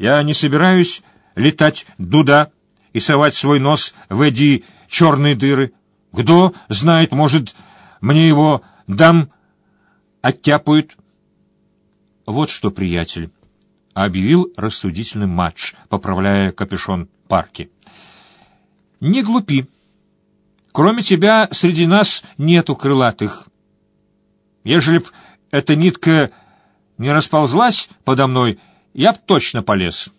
Я не собираюсь летать дуда и совать свой нос в эти черные дыры. Кто знает, может, мне его дам оттяпают. Вот что, приятель, объявил рассудительный матч, поправляя капюшон парки. Не глупи. Кроме тебя среди нас нету крылатых. Ежели б эта нитка не расползлась подо мной, я б точно полез.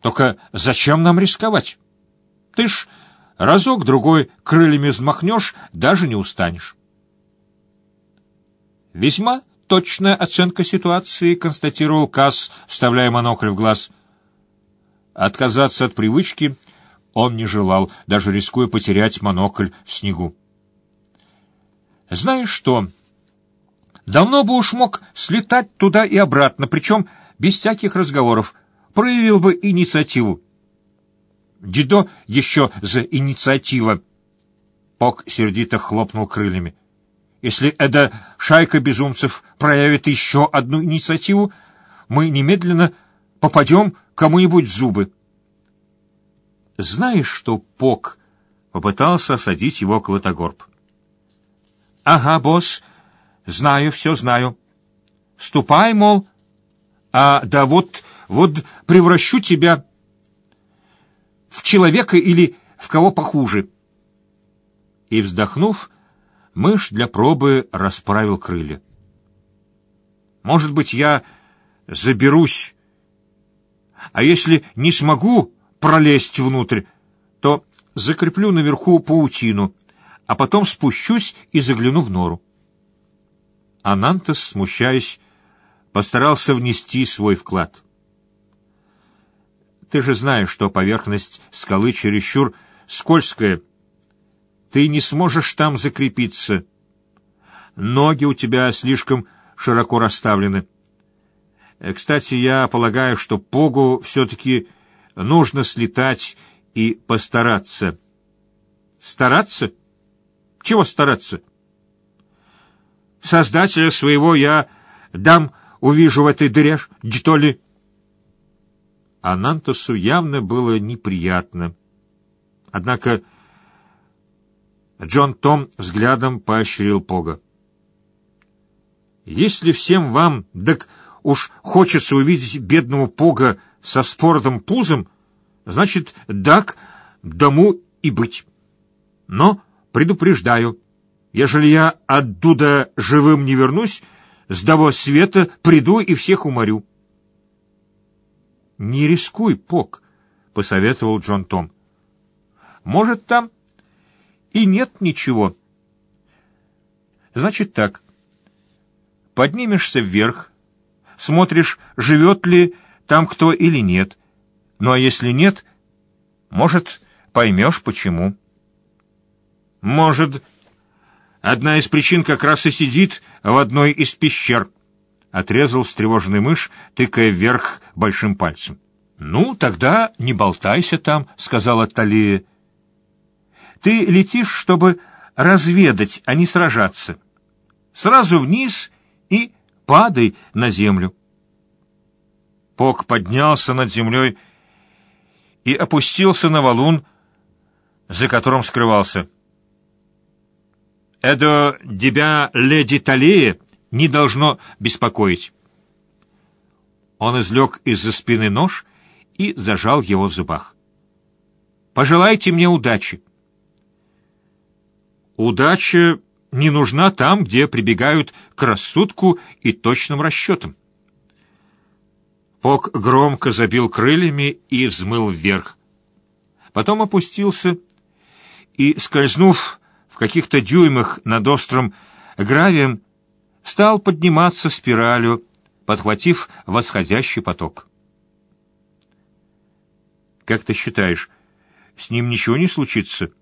Только зачем нам рисковать? Ты ж разок-другой крыльями взмахнешь, даже не устанешь. Весьма точная оценка ситуации, констатировал Касс, вставляя монокль в глаз. Отказаться от привычки он не желал, даже рискуя потерять монокль в снегу. «Знаешь что? Давно бы уж мог слетать туда и обратно, причем без всяких разговоров. Проявил бы инициативу. Дидо еще за инициатива. Пок сердито хлопнул крыльями. Если эта шайка безумцев проявит еще одну инициативу, мы немедленно попадем кому-нибудь в зубы. Знаешь что, Пок? Попытался осадить его Клотогорб. Ага, босс, знаю, все знаю. Ступай, мол, а да вот, вот превращу тебя в человека или в кого похуже. И, вздохнув, мышь для пробы расправил крылья. Может быть, я заберусь, а если не смогу пролезть внутрь, то закреплю наверху паутину, а потом спущусь и загляну в нору. Анантас, смущаясь, постарался внести свой вклад. Ты же знаешь, что поверхность скалы чересчур скользкая. Ты не сможешь там закрепиться. Ноги у тебя слишком широко расставлены. Э, кстати, я полагаю, что Погу все-таки нужно слетать и постараться. Стараться? Чего стараться? Создателя своего я дам увижу в этой дыре, что ли? Анантосу явно было неприятно. Однако Джон Том взглядом поощрил Пога. «Если всем вам, так уж хочется увидеть бедного Пога со споротым пузом, значит, так дому и быть. Но предупреждаю, ежели я оттуда живым не вернусь, с того света приду и всех уморю. «Не рискуй, Пок», — посоветовал Джон Том. «Может, там и нет ничего». «Значит так. Поднимешься вверх, смотришь, живет ли там кто или нет. Ну а если нет, может, поймешь, почему». «Может, Одна из причин как раз и сидит в одной из пещер. Отрезал встревоженный мышь, тыкая вверх большим пальцем. «Ну, тогда не болтайся там», — сказала Талия. «Ты летишь, чтобы разведать, а не сражаться. Сразу вниз и падай на землю». Пок поднялся над землей и опустился на валун, за которым скрывался. Это тебя, леди Талия, не должно беспокоить. Он извлек из-за спины нож и зажал его в зубах. «Пожелайте мне удачи». «Удача не нужна там, где прибегают к рассудку и точным расчетам». Пок громко забил крыльями и взмыл вверх. Потом опустился и, скользнув в каких-то дюймах над острым гравием, стал подниматься спиралью, подхватив восходящий поток. «Как ты считаешь, с ним ничего не случится?»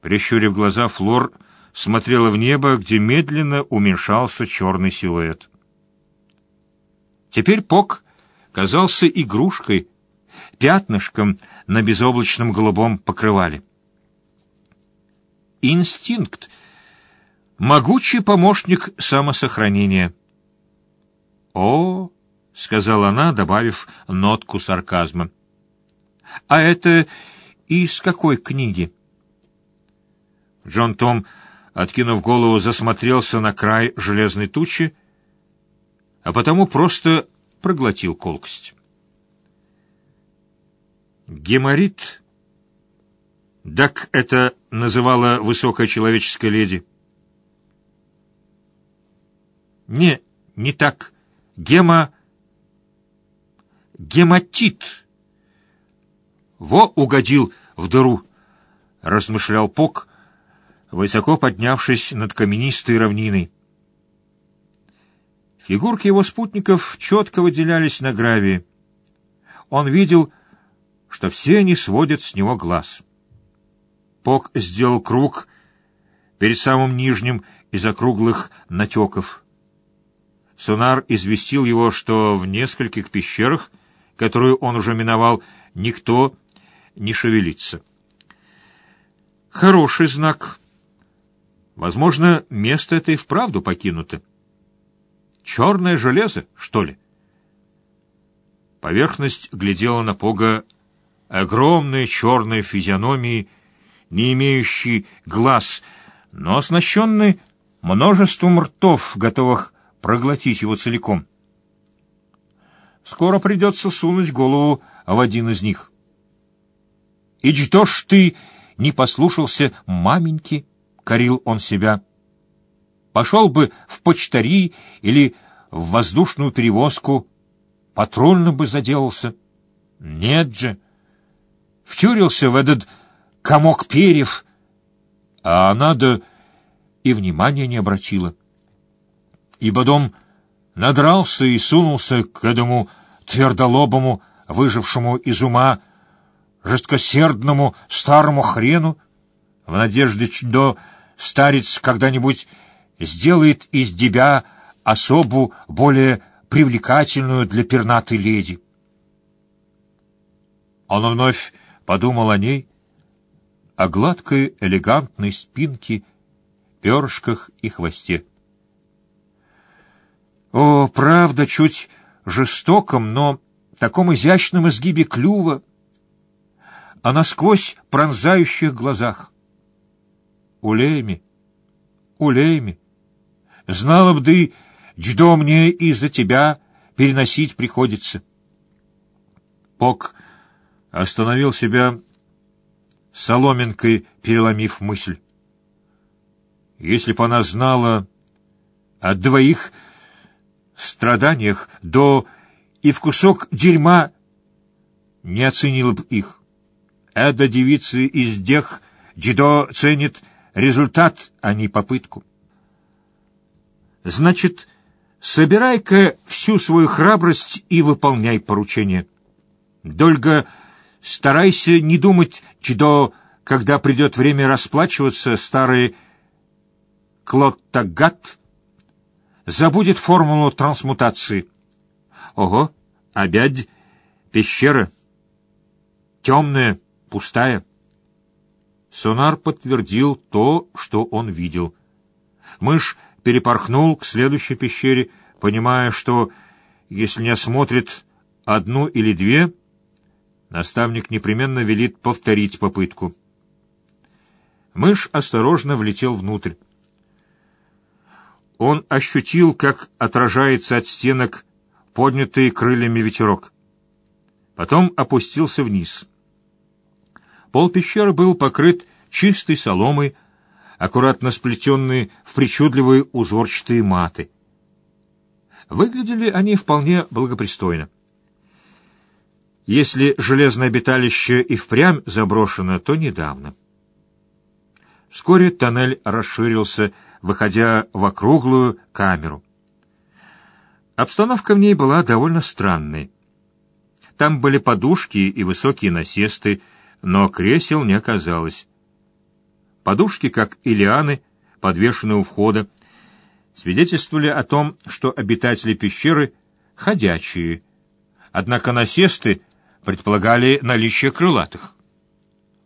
Прищурив глаза, Флор смотрела в небо, где медленно уменьшался черный силуэт. Теперь Пок казался игрушкой, пятнышком на безоблачном голубом покрывале инстинкт, могучий помощник самосохранения. О, — сказала она, добавив нотку сарказма. «А это из какой книги?» Джон Том, откинув голову, засмотрелся на край железной тучи, а потому просто проглотил колкость. Геморит? Так это называла высокая человеческая леди. Не, не так. Гема... Гематит. Во угодил в дыру, размышлял Пок, высоко поднявшись над каменистой равниной. Фигурки его спутников четко выделялись на гравии. Он видел, что все они сводят с него глаз. Пок сделал круг перед самым нижним из округлых натеков. Сунар известил его, что в нескольких пещерах, которую он уже миновал, никто не шевелится. Хороший знак. Возможно, место это и вправду покинуто. Черное железо, что ли? Поверхность глядела на Пога огромной черной физиономией, не имеющей глаз, но оснащенной множеством ртов, готовых проглотить его целиком. Скоро придется сунуть голову в один из них. «И что ж ты не послушался маменьки?» — корил он себя. Пошел бы в почтари или в воздушную перевозку, патрульно бы заделался. Нет же, втюрился в этот комок перьев, а она да и внимания не обратила. Ибо дом надрался и сунулся к этому твердолобому, выжившему из ума, жесткосердному старому хрену, в надежде, что старец когда-нибудь сделает из тебя особу более привлекательную для пернатой леди. Он вновь подумал о ней, о гладкой элегантной спинке, перышках и хвосте. О, правда, чуть жестоком, но таком изящном изгибе клюва, а насквозь пронзающих глазах. Улейми, улейми, Знала б ты, что мне из-за тебя переносить приходится. Пок остановил себя соломинкой, переломив мысль. Если б она знала о двоих страданиях, до и в кусок дерьма не оценила б их. Эда девицы из дех Дидо ценит результат, а не попытку. Значит, собирай-ка всю свою храбрость и выполняй поручение. Дольга, старайся не думать, чудо, когда придет время расплачиваться, старый Клоттагат забудет формулу трансмутации. Ого, опять пещера. Темная, пустая. Сонар подтвердил то, что он видел. Мышь перепорхнул к следующей пещере, понимая, что, если не осмотрит одну или две, наставник непременно велит повторить попытку. Мышь осторожно влетел внутрь. Он ощутил, как отражается от стенок поднятый крыльями ветерок. Потом опустился вниз. Пол пещеры был покрыт чистой соломой, аккуратно сплетенные в причудливые узорчатые маты. Выглядели они вполне благопристойно. Если железное обиталище и впрямь заброшено, то недавно. Вскоре тоннель расширился, выходя в округлую камеру. Обстановка в ней была довольно странной. Там были подушки и высокие насесты, но кресел не оказалось. Подушки, как и лианы, подвешенные у входа, свидетельствовали о том, что обитатели пещеры — ходячие, однако насесты предполагали наличие крылатых.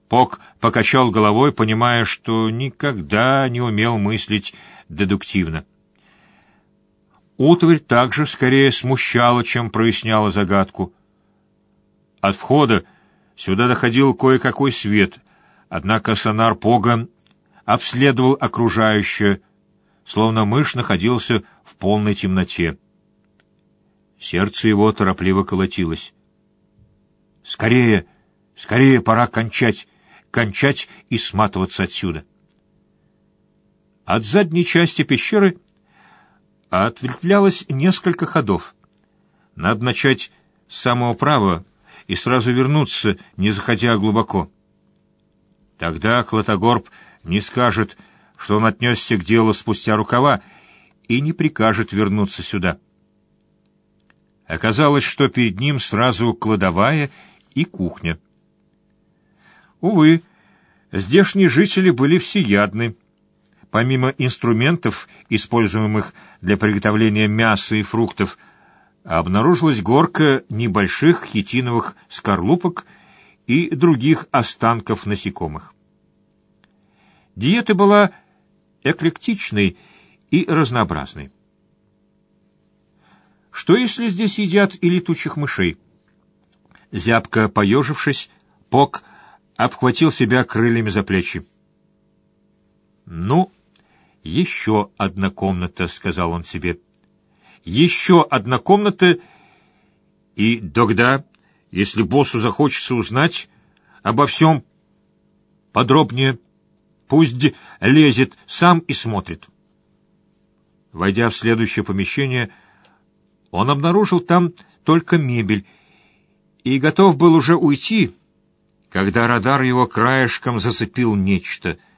Пок покачал головой, понимая, что никогда не умел мыслить дедуктивно. Утварь также скорее смущала, чем проясняла загадку. От входа сюда доходил кое-какой свет, однако сонар Пога обследовал окружающее, словно мышь находился в полной темноте. Сердце его торопливо колотилось. «Скорее, скорее пора кончать, кончать и сматываться отсюда». От задней части пещеры ответвлялось несколько ходов. Надо начать с самого права и сразу вернуться, не заходя глубоко. Тогда Клотогорб не скажет, что он отнесся к делу спустя рукава и не прикажет вернуться сюда. Оказалось, что перед ним сразу кладовая и кухня. Увы, здешние жители были всеядны. Помимо инструментов, используемых для приготовления мяса и фруктов, обнаружилась горка небольших хитиновых скорлупок и других останков насекомых. Диета была эклектичной и разнообразной. Что если здесь едят и летучих мышей? Зябко поежившись, Пок обхватил себя крыльями за плечи. «Ну, еще одна комната», — сказал он себе. «Еще одна комната, и тогда, если боссу захочется узнать обо всем подробнее, пусть лезет сам и смотрит». Войдя в следующее помещение, он обнаружил там только мебель и готов был уже уйти, когда радар его краешком зацепил нечто —